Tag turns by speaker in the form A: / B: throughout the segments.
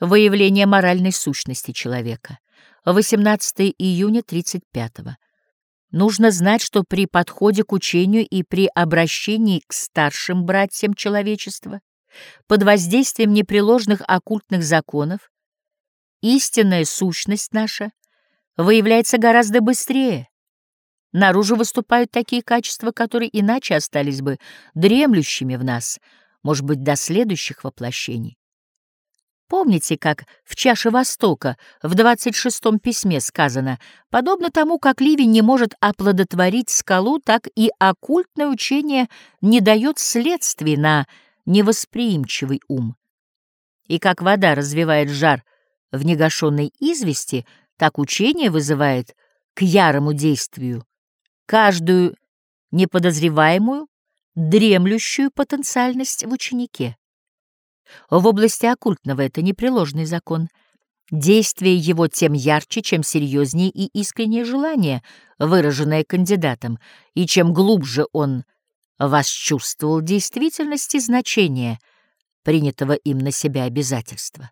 A: Выявление моральной сущности человека. 18 июня 35 -го. Нужно знать, что при подходе к учению и при обращении к старшим братьям человечества под воздействием непреложных оккультных законов истинная сущность наша выявляется гораздо быстрее. Наружу выступают такие качества, которые иначе остались бы дремлющими в нас, может быть, до следующих воплощений. Помните, как в «Чаше Востока» в 26-м письме сказано, подобно тому, как ливень не может оплодотворить скалу, так и оккультное учение не дает следствий на невосприимчивый ум. И как вода развивает жар в негашенной извести, так учение вызывает к ярому действию каждую неподозреваемую, дремлющую потенциальность в ученике. В области оккультного это непреложный закон. Действие его тем ярче, чем серьезнее и искреннее желание, выраженное кандидатом, и чем глубже он восчувствовал действительность и значение принятого им на себя обязательства.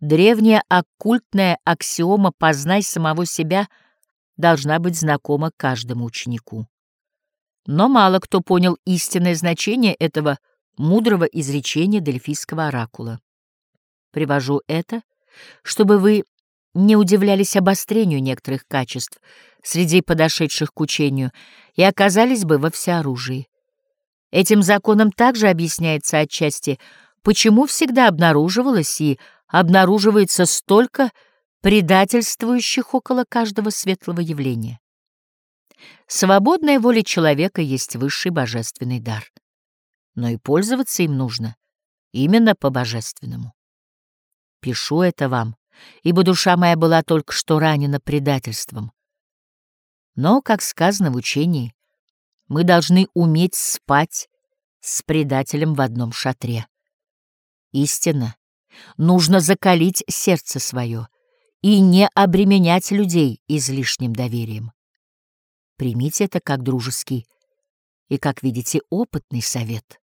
A: Древняя оккультная аксиома «познай самого себя» должна быть знакома каждому ученику. Но мало кто понял истинное значение этого мудрого изречения дельфийского оракула. Привожу это, чтобы вы не удивлялись обострению некоторых качеств среди подошедших к учению и оказались бы во всеоружии. Этим законом также объясняется отчасти, почему всегда обнаруживалось и обнаруживается столько предательствующих около каждого светлого явления. Свободная воля человека есть высший божественный дар, но и пользоваться им нужно именно по-божественному. Пишу это вам, ибо душа моя была только что ранена предательством. Но, как сказано в учении, мы должны уметь спать с предателем в одном шатре. Истинно, нужно закалить сердце свое и не обременять людей излишним доверием. Примите это как дружеский и, как видите, опытный совет.